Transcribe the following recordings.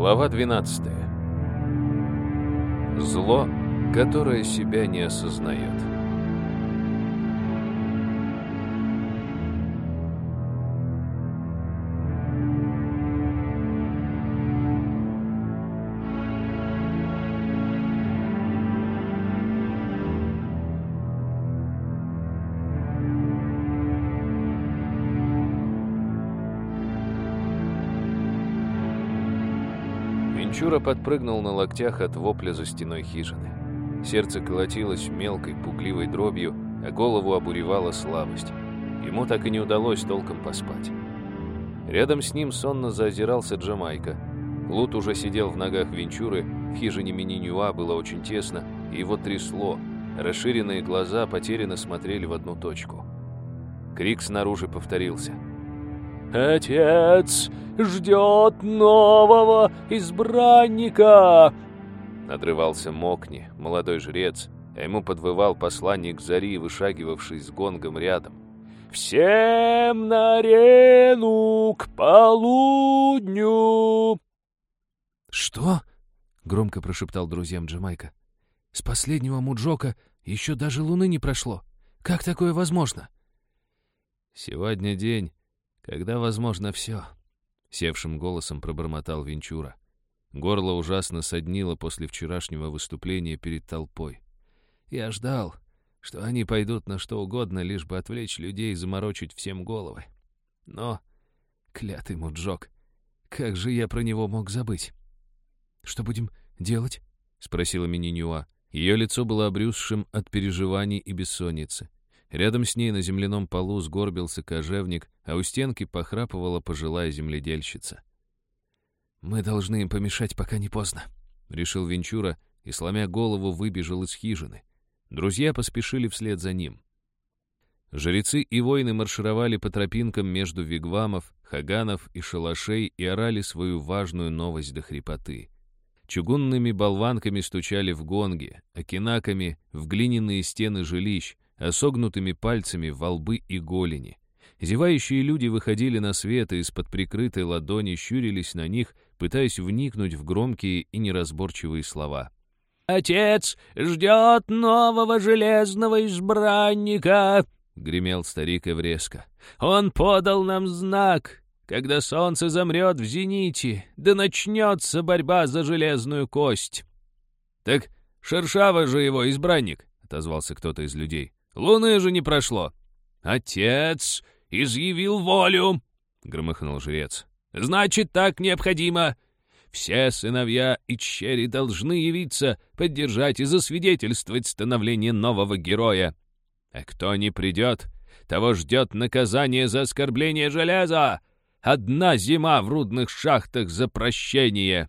Глава 12. Зло, которое себя не осознает. Венчура подпрыгнул на локтях от вопля за стеной хижины. Сердце колотилось мелкой, пугливой дробью, а голову обуревала слабость. Ему так и не удалось толком поспать. Рядом с ним сонно заозирался Джамайка. Лут уже сидел в ногах Венчуры, в хижине Мининюа было очень тесно, и его трясло. Расширенные глаза потерянно смотрели в одну точку. Крик снаружи повторился. «Отец ждет нового избранника!» Надрывался Мокни, молодой жрец, а ему подвывал посланник Зари, вышагивавший с гонгом рядом. «Всем на арену к полудню!» «Что?» — громко прошептал друзьям Джамайка. «С последнего Муджока еще даже луны не прошло. Как такое возможно?» «Сегодня день, когда возможно все», — севшим голосом пробормотал Венчура. Горло ужасно соднило после вчерашнего выступления перед толпой. «Я ждал, что они пойдут на что угодно, лишь бы отвлечь людей и заморочить всем головы. Но, клятый Муджок, как же я про него мог забыть?» «Что будем делать?» — спросила Мининюа. Ее лицо было обрюзшим от переживаний и бессонницы. Рядом с ней на земляном полу сгорбился кожевник, а у стенки похрапывала пожилая земледельщица. «Мы должны им помешать, пока не поздно», — решил Венчура и, сломя голову, выбежал из хижины. Друзья поспешили вслед за ним. Жрецы и воины маршировали по тропинкам между вигвамов, хаганов и шалашей и орали свою важную новость до хрипоты. Чугунными болванками стучали в гонги, окинаками в глиняные стены жилищ, а согнутыми пальцами во лбы и голени. Зевающие люди выходили на свет и из-под прикрытой ладони щурились на них, пытаясь вникнуть в громкие и неразборчивые слова. «Отец ждет нового железного избранника!» — гремел старик Эвреско. «Он подал нам знак, когда солнце замрет в зените, да начнется борьба за железную кость». «Так Шершава же его избранник!» — отозвался кто-то из людей. Луны же не прошло. Отец изъявил волю, громыхнул жрец. Значит, так необходимо. Все сыновья и чери должны явиться, поддержать и засвидетельствовать становление нового героя. А кто не придет, того ждет наказание за оскорбление железа. Одна зима в рудных шахтах за прощение.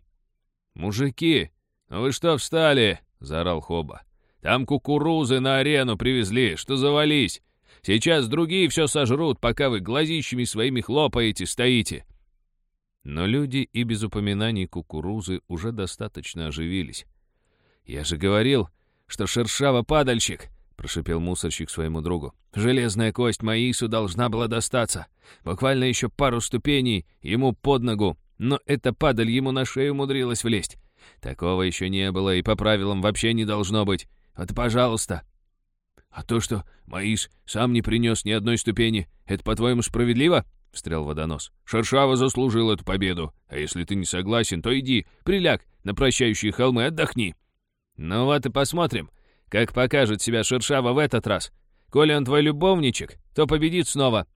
«Мужики, вы что встали?» — заорал Хоба. Там кукурузы на арену привезли, что завались. Сейчас другие все сожрут, пока вы глазищами своими хлопаете, стоите». Но люди и без упоминаний кукурузы уже достаточно оживились. «Я же говорил, что шершава падальщик!» — прошипел мусорщик своему другу. «Железная кость Маису должна была достаться. Буквально еще пару ступеней ему под ногу, но эта падаль ему на шею умудрилась влезть. Такого еще не было и по правилам вообще не должно быть. Вот, пожалуйста. А то, что Маис сам не принес ни одной ступени, это, по-твоему, справедливо? — встрял водонос. «Шершава заслужил эту победу. А если ты не согласен, то иди, приляг на прощающие холмы, отдохни». «Ну вот и посмотрим, как покажет себя Шершава в этот раз. Коли он твой любовничек, то победит снова.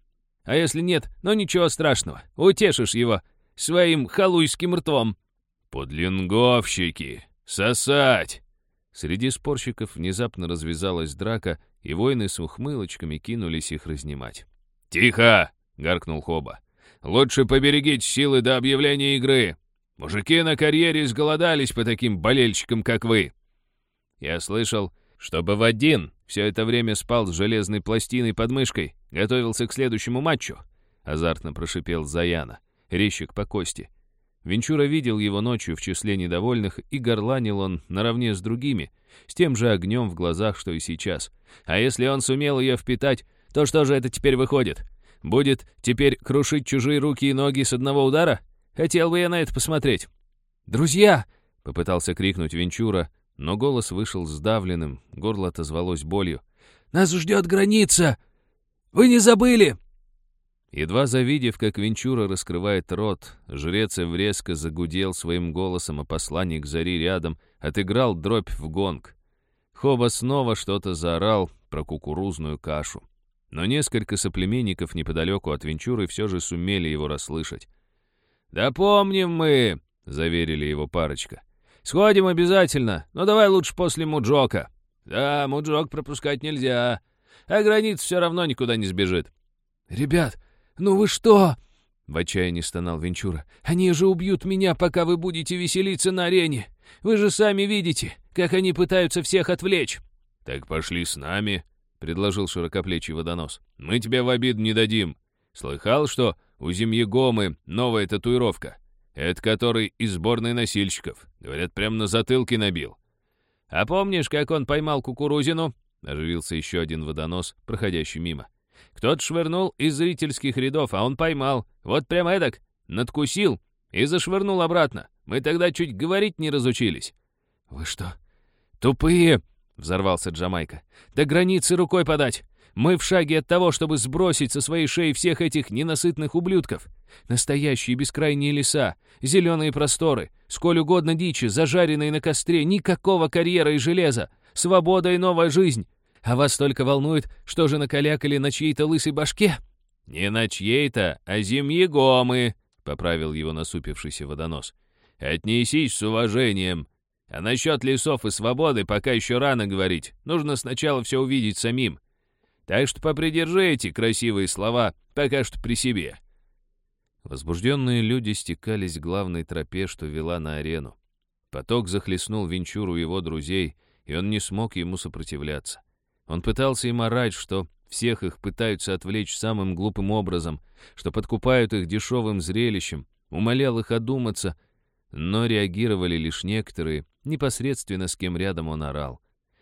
А если нет, ну ничего страшного, утешишь его своим халуйским ртом». «Подлинговщики! Сосать!» Среди спорщиков внезапно развязалась драка, и воины с ухмылочками кинулись их разнимать. «Тихо!» — гаркнул Хоба. «Лучше поберегите силы до объявления игры. Мужики на карьере сголодались по таким болельщикам, как вы». Я слышал, чтобы в один все это время спал с железной пластиной под мышкой, готовился к следующему матчу. Азартно прошипел Заяна, резчик по кости. Венчура видел его ночью в числе недовольных, и горланил он наравне с другими, с тем же огнем в глазах, что и сейчас. А если он сумел ее впитать, то что же это теперь выходит? Будет теперь крушить чужие руки и ноги с одного удара? Хотел бы я на это посмотреть. «Друзья!» — попытался крикнуть Венчура, но голос вышел сдавленным, горло отозвалось болью. «Нас ждет граница! Вы не забыли!» Едва завидев, как Венчура раскрывает рот, жрец Эвреско загудел своим голосом, а посланник Зари рядом отыграл дробь в гонг. Хоба снова что-то заорал про кукурузную кашу. Но несколько соплеменников неподалеку от Венчуры все же сумели его расслышать. «Да помним мы!» — заверили его парочка. «Сходим обязательно, но давай лучше после Муджока». «Да, Муджок пропускать нельзя, а граница все равно никуда не сбежит». «Ребят, «Ну вы что?» — в отчаянии стонал Венчура. «Они же убьют меня, пока вы будете веселиться на арене. Вы же сами видите, как они пытаются всех отвлечь». «Так пошли с нами», — предложил широкоплечий водонос. «Мы тебя в обид не дадим. Слыхал, что у Зимьегомы новая татуировка? Это который из сборной носильщиков. Говорят, прямо на затылке набил». «А помнишь, как он поймал кукурузину?» — оживился еще один водонос, проходящий мимо. Кто-то швырнул из зрительских рядов, а он поймал. Вот прямо эдак, надкусил и зашвырнул обратно. Мы тогда чуть говорить не разучились». «Вы что, тупые?» — взорвался Джамайка. «До границы рукой подать! Мы в шаге от того, чтобы сбросить со своей шеи всех этих ненасытных ублюдков. Настоящие бескрайние леса, зеленые просторы, сколь угодно дичи, зажаренные на костре, никакого карьера и железа, свобода и новая жизнь. А вас только волнует, что же накалякали на чьей-то лысой башке?» «Не на чьей-то, а зимьегомы», — поправил его насупившийся водонос. «Отнесись с уважением. А насчет лесов и свободы пока еще рано говорить. Нужно сначала все увидеть самим. Так что попридержи эти красивые слова пока что при себе». Возбужденные люди стекались к главной тропе, что вела на арену. Поток захлестнул Венчуру его друзей, и он не смог ему сопротивляться. Он пытался им орать, что всех их пытаются отвлечь самым глупым образом, что подкупают их дешевым зрелищем, умолял их одуматься, но реагировали лишь некоторые, непосредственно с кем рядом он орал.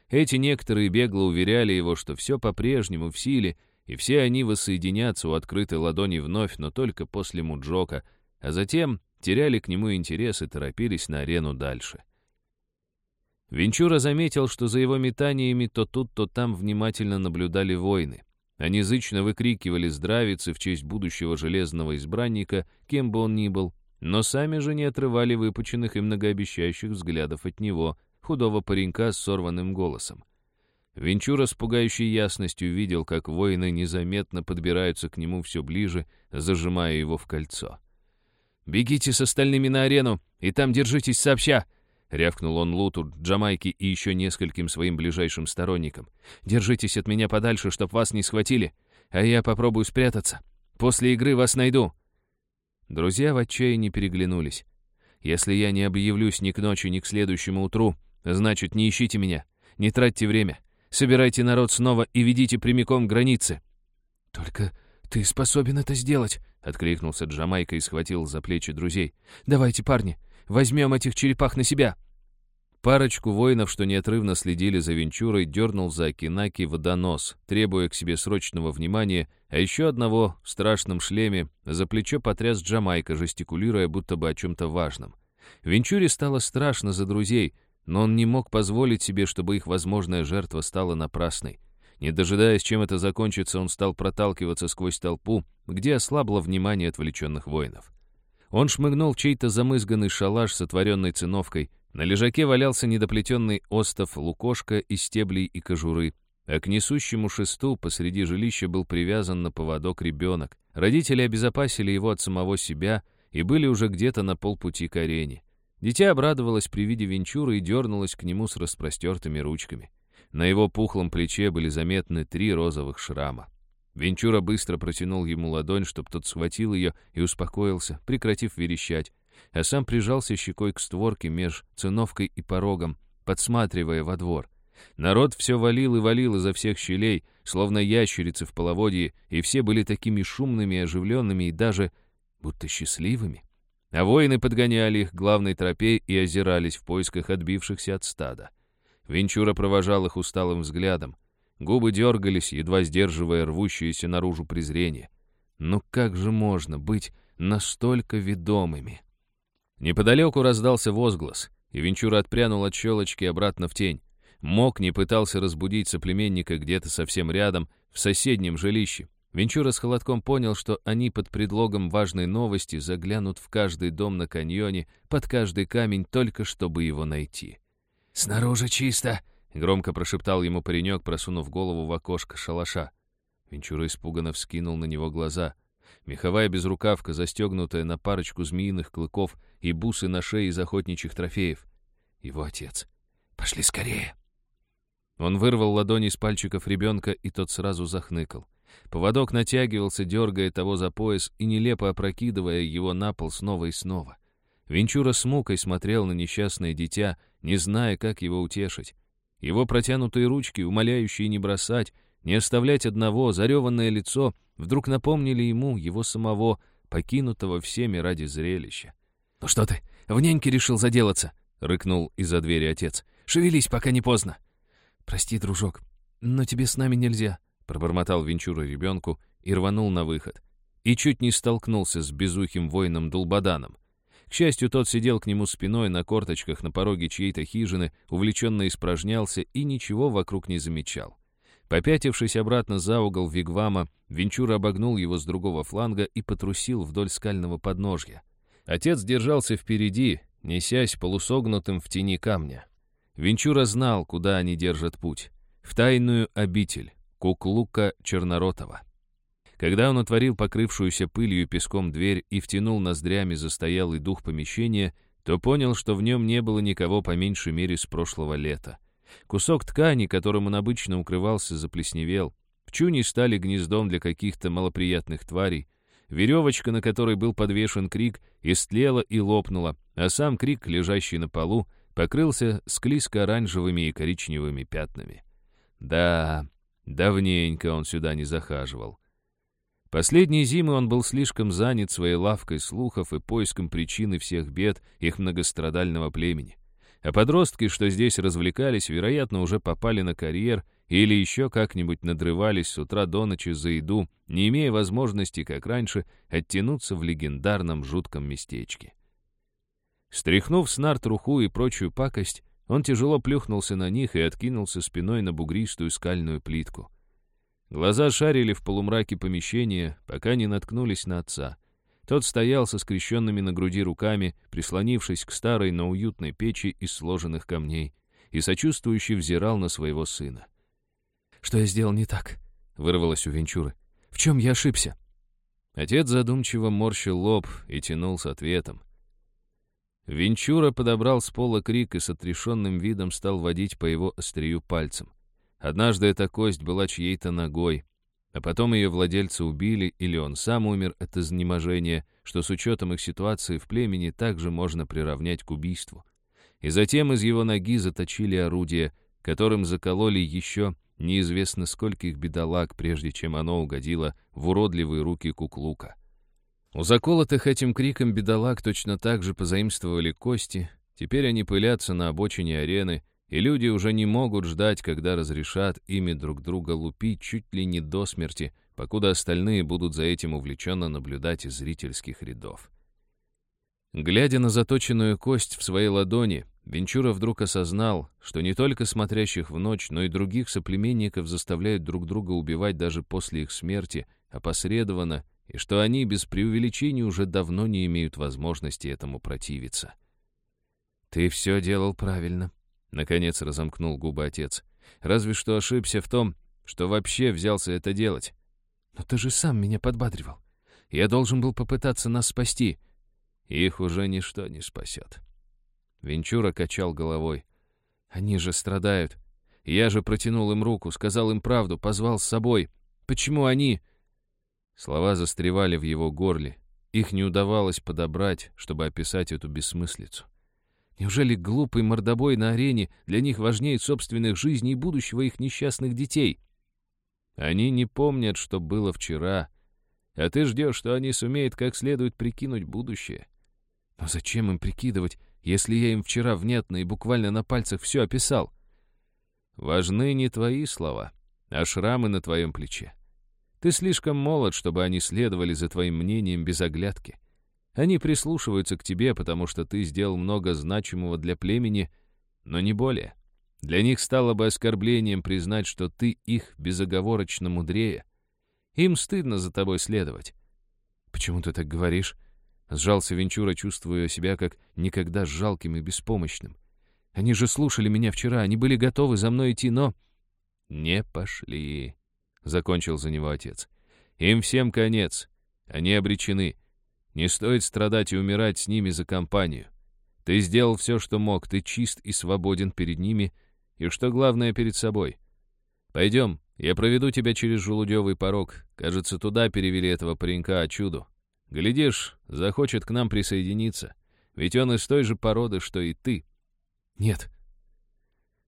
Эти некоторые бегло уверяли его, что все по-прежнему в силе, и все они воссоединятся у открытой ладони вновь, но только после Муджока, а затем теряли к нему интерес и торопились на арену дальше. Венчура заметил, что за его метаниями то тут, то там внимательно наблюдали воины. Они зычно выкрикивали здравицы в честь будущего железного избранника, кем бы он ни был, но сами же не отрывали выпученных и многообещающих взглядов от него, худого паренька с сорванным голосом. Венчура с пугающей ясностью видел, как воины незаметно подбираются к нему все ближе, зажимая его в кольцо. «Бегите с остальными на арену, и там держитесь сообща!» Рявкнул он Луту, Джамайке и еще нескольким своим ближайшим сторонникам. «Держитесь от меня подальше, чтоб вас не схватили, а я попробую спрятаться. После игры вас найду». Друзья в отчаянии переглянулись. «Если я не объявлюсь ни к ночи, ни к следующему утру, значит, не ищите меня, не тратьте время, собирайте народ снова и ведите прямиком к границе». «Только ты способен это сделать», — откликнулся Джамайка и схватил за плечи друзей. «Давайте, парни, возьмем этих черепах на себя». Парочку воинов, что неотрывно следили за Венчурой, дернул за Акинаки водонос, требуя к себе срочного внимания, а еще одного в страшном шлеме за плечо потряс Джамайка, жестикулируя будто бы о чем-то важном. Венчуре стало страшно за друзей, но он не мог позволить себе, чтобы их возможная жертва стала напрасной. Не дожидаясь, чем это закончится, он стал проталкиваться сквозь толпу, где ослабло внимание отвлеченных воинов. Он шмыгнул в чей-то замызганный шалаш с отворенной циновкой, на лежаке валялся недоплетенный остов лукошка из стеблей и кожуры, а к несущему шесту посреди жилища был привязан на поводок ребенок. Родители обезопасили его от самого себя и были уже где-то на полпути к арене. Дитя обрадовалось при виде Венчуры и дернулось к нему с распростертыми ручками. На его пухлом плече были заметны три розовых шрама. Венчура быстро протянул ему ладонь, чтобы тот схватил ее и успокоился, прекратив верещать, а сам прижался щекой к створке меж циновкой и порогом, подсматривая во двор. Народ все валил и валил изо всех щелей, словно ящерицы в половодье, и все были такими шумными, оживленными и даже будто счастливыми. А воины подгоняли их главной тропе и озирались в поисках отбившихся от стада. Венчура провожал их усталым взглядом. Губы дергались, едва сдерживая рвущееся наружу презрение. Ну как же можно быть настолько ведомыми? Неподалеку раздался возглас, и Венчура отпрянул от щелочки обратно в тень. Мок не пытался разбудить соплеменника где-то совсем рядом, в соседнем жилище. Венчура с холодком понял, что они под предлогом важной новости заглянут в каждый дом на каньоне, под каждый камень, только чтобы его найти. «Снаружи чисто!» — громко прошептал ему паренек, просунув голову в окошко шалаша. Венчура испуганно вскинул на него глаза. Меховая безрукавка, застегнутая на парочку змеиных клыков и бусы на шее из охотничьих трофеев. Его отец. «Пошли скорее!» Он вырвал ладони из пальчиков ребенка, и тот сразу захныкал. Поводок натягивался, дергая того за пояс и нелепо опрокидывая его на пол снова и снова. Венчура с мукой смотрел на несчастное дитя, не зная, как его утешить. Его протянутые ручки, умоляющие не бросать, не оставлять одного, зареванное лицо, вдруг напомнили ему его самого, покинутого всеми ради зрелища. «Ну что ты, в няньке решил заделаться?» — рыкнул из-за двери отец. «Шевелись, пока не поздно». «Прости, дружок, но тебе с нами нельзя», Пробормотал Венчура ребенку и рванул на выход. И чуть не столкнулся с безухим воином Дулбаданом. К счастью, тот сидел к нему спиной на корточках на пороге чьей-то хижины, увлеченно испражнялся и ничего вокруг не замечал. Попятившись обратно за угол Вигвама, Венчура обогнул его с другого фланга и потрусил вдоль скального подножья. Отец держался впереди, несясь полусогнутым в тени камня. Венчура знал, куда они держат путь. В тайную обитель, Куклука Черноротова. Когда он отворил покрывшуюся пылью песком дверь и втянул ноздрями застоялый дух помещения, то понял, что в нем не было никого по меньшей мере с прошлого лета. Кусок ткани, которым он обычно укрывался, заплесневел. Пчуни стали гнездом для каких-то малоприятных тварей. Веревочка, на которой был подвешен крик, истлела и лопнула, а сам крик, лежащий на полу, покрылся склизко-оранжевыми и коричневыми пятнами. Да, Давненько он сюда не захаживал. Последние зимы он был слишком занят своей лавкой слухов и поиском причины всех бед их многострадального племени. А подростки, что здесь развлекались, вероятно, уже попали на карьер или еще как-нибудь надрывались с утра до ночи за еду, не имея возможности, как раньше, оттянуться в легендарном жутком местечке. Стряхнув с нар труху и прочую пакость, он тяжело плюхнулся на них и откинулся спиной на бугристую скальную плитку. Глаза шарили в полумраке помещения, пока не наткнулись на отца. Тот стоял со скрещенными на груди руками, прислонившись к старой, но уютной печи из сложенных камней, и сочувствующе взирал на своего сына. «Что я сделал не так?» — вырвалось у Венчуры. «В чем я ошибся?» Отец задумчиво морщил лоб и тянул с ответом. Венчура подобрал с пола крик и с отрешенным видом стал водить по его острию пальцем. Однажды эта кость была чьей-то ногой, а потом ее владельца убили, или он сам умер от изнеможения, что с учетом их ситуации в племени также можно приравнять к убийству. И затем из его ноги заточили орудие, которым закололи еще неизвестно скольких бедолаг, прежде чем оно угодило в уродливые руки куклука. У заколотых этим криком бедолаг точно так же позаимствовали кости, теперь они пылятся на обочине арены, и люди уже не могут ждать, когда разрешат ими друг друга лупить чуть ли не до смерти, покуда остальные будут за этим увлеченно наблюдать из зрительских рядов. Глядя на заточенную кость в своей ладони, Венчура вдруг осознал, что не только смотрящих в ночь, но и других соплеменников заставляют друг друга убивать даже после их смерти, опосредованно и что они без преувеличения уже давно не имеют возможности этому противиться. «Ты все делал правильно», — наконец разомкнул губы отец. «Разве что ошибся в том, что вообще взялся это делать. Но ты же сам меня подбадривал. Я должен был попытаться нас спасти». «Их уже ничто не спасет». Венчура качал головой. «Они же страдают. Я же протянул им руку, сказал им правду, позвал с собой. Почему они...» Слова застревали в его горле. Их не удавалось подобрать, чтобы описать эту бессмыслицу. Неужели глупый мордобой на арене для них важнее собственных жизней и будущего их несчастных детей? Они не помнят, что было вчера, а ты ждешь, что они сумеют как следует прикинуть будущее. Но зачем им прикидывать, если я им вчера внятно и буквально на пальцах все описал? Важны не твои слова, а шрамы на твоем плече. Ты слишком молод, чтобы они следовали за твоим мнением без оглядки. Они прислушиваются к тебе, потому что ты сделал много значимого для племени, но не более. Для них стало бы оскорблением признать, что ты их безоговорочно мудрее. Им стыдно за тобой следовать. «Почему ты так говоришь?» Сжался Венчура, чувствуя себя как никогда жалким и беспомощным. «Они же слушали меня вчера, они были готовы за мной идти, но...» «Не пошли», — закончил за него отец. «Им всем конец. Они обречены. Не стоит страдать и умирать с ними за компанию. Ты сделал все, что мог, ты чист и свободен перед ними, и, что главное, перед собой. Пойдем, я проведу тебя через желудевый порог. Кажется, туда перевели этого паренька о чуду. Глядишь, захочет к нам присоединиться, ведь он из той же породы, что и ты. Нет.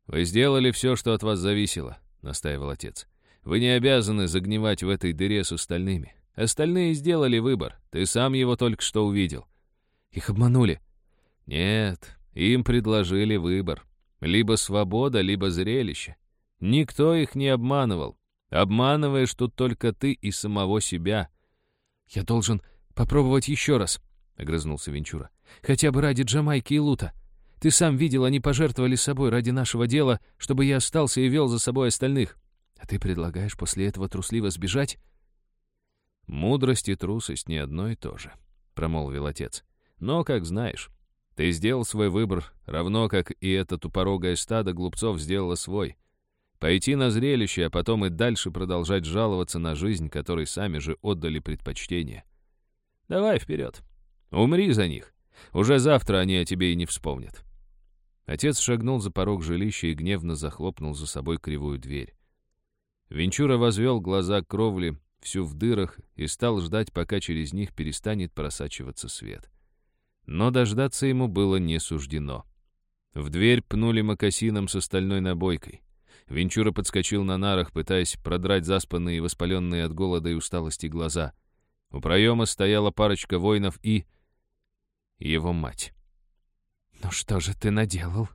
Вы сделали все, что от вас зависело, настаивал отец. Вы не обязаны загнивать в этой дыре с остальными. Остальные сделали выбор. Ты сам его только что увидел. Их обманули. Нет, им предложили выбор. Либо свобода, либо зрелище. Никто их не обманывал. Обманываешь тут только ты и самого себя. Я должен попробовать еще раз, — огрызнулся Венчура. Хотя бы ради Джамайки и Лута. Ты сам видел, они пожертвовали собой ради нашего дела, чтобы я остался и вел за собой остальных. А ты предлагаешь после этого трусливо сбежать? «Мудрость и трусость не одно и то же», — промолвил отец. «Но, как знаешь, ты сделал свой выбор, равно как и это тупорогое стадо глупцов сделало свой. Пойти на зрелище, а потом и дальше продолжать жаловаться на жизнь, которой сами же отдали предпочтение. Давай вперед. Умри за них. Уже завтра они о тебе и не вспомнят». Отец шагнул за порог жилища и гневно захлопнул за собой кривую дверь. Венчура возвел глаза к кровле, всю в дырах, и стал ждать, пока через них перестанет просачиваться свет. Но дождаться ему было не суждено. В дверь пнули мокасином с остальной набойкой. Венчура подскочил на нарах, пытаясь продрать заспанные и воспаленные от голода и усталости глаза. У проема стояла парочка воинов и... его мать. «Ну что же ты наделал?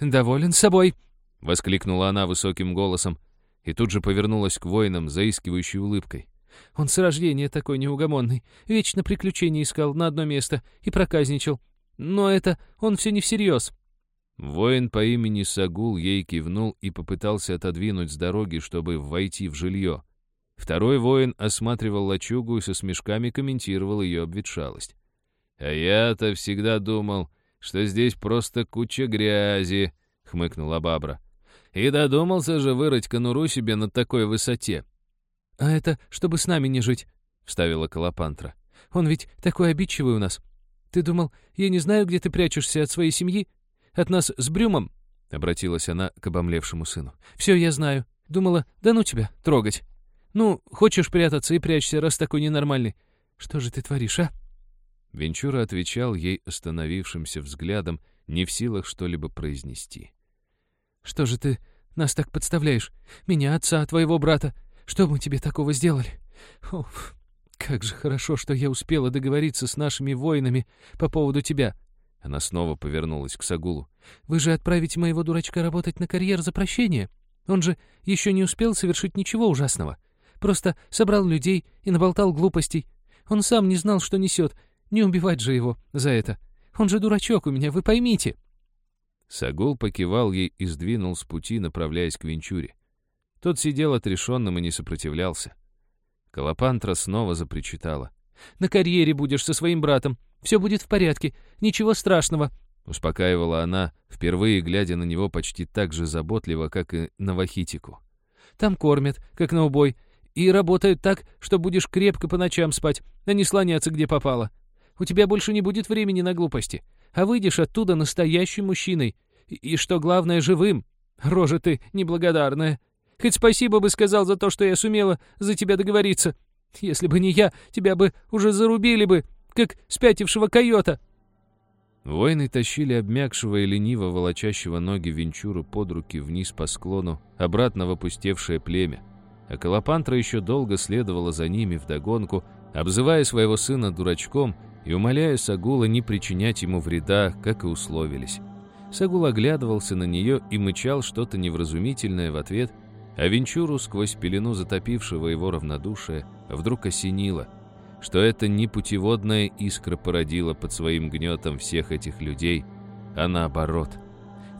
Доволен собой?» — воскликнула она высоким голосом, и тут же повернулась к воинам, заискивающей улыбкой. «Он с рождения такой неугомонный, вечно приключения искал на одно место и проказничал. Но это он все не всерьез». Воин по имени Сагул ей кивнул и попытался отодвинуть с дороги, чтобы войти в жилье. Второй воин осматривал лачугу и со смешками комментировал ее обветшалость. «А я-то всегда думал, что здесь просто куча грязи», — хмыкнула Бабра. И додумался же вырыть конуру себе на такой высоте. «А это чтобы с нами не жить», — вставила Колопантра. «Он ведь такой обидчивый у нас. Ты думал, я не знаю, где ты прячешься от своей семьи? От нас с Брюмом?» — обратилась она к обомлевшему сыну. «Все я знаю. Думала, да ну тебя, трогать. Ну, хочешь прятаться и прячься, раз такой ненормальный. Что же ты творишь, а?» Венчура отвечал ей остановившимся взглядом, не в силах что-либо произнести. Что же ты нас так подставляешь? Меня, отца, твоего брата. Что мы тебе такого сделали? Оф, как же хорошо, что я успела договориться с нашими воинами по поводу тебя. Она снова повернулась к Сагулу. Вы же отправите моего дурачка работать на карьер за прощение. Он же еще не успел совершить ничего ужасного. Просто собрал людей и наболтал глупостей. Он сам не знал, что несет. Не убивать же его за это. Он же дурачок у меня, вы поймите. Сагул покивал ей и сдвинул с пути, направляясь к Венчуре. Тот сидел отрешенным и не сопротивлялся. Колопантра снова запричитала. «На карьере будешь со своим братом. Все будет в порядке. Ничего страшного», — успокаивала она, впервые глядя на него почти так же заботливо, как и на Вахитику. «Там кормят, как на убой, и работают так, что будешь крепко по ночам спать, а не слоняться, где попало. У тебя больше не будет времени на глупости а выйдешь оттуда настоящим мужчиной. И, что главное, живым. Рожа ты неблагодарная. Хоть спасибо бы сказал за то, что я сумела за тебя договориться. Если бы не я, тебя бы уже зарубили бы, как спятившего койота». Воины тащили обмякшего и лениво волочащего ноги Венчуру под руки вниз по склону, обратно в опустевшее племя. А Колопантра еще долго следовала за ними вдогонку, обзывая своего сына дурачком и умоляя Сагула не причинять ему вреда, как и условились. Сагул оглядывался на нее и мычал что-то невразумительное в ответ, а Венчуру сквозь пелену затопившего его равнодушия вдруг осенило. что это не путеводная искра породила под своим гнетом всех этих людей, а наоборот.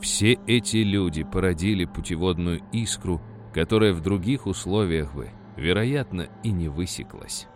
Все эти люди породили путеводную искру, которая в других условиях бы, вероятно, и не высеклась.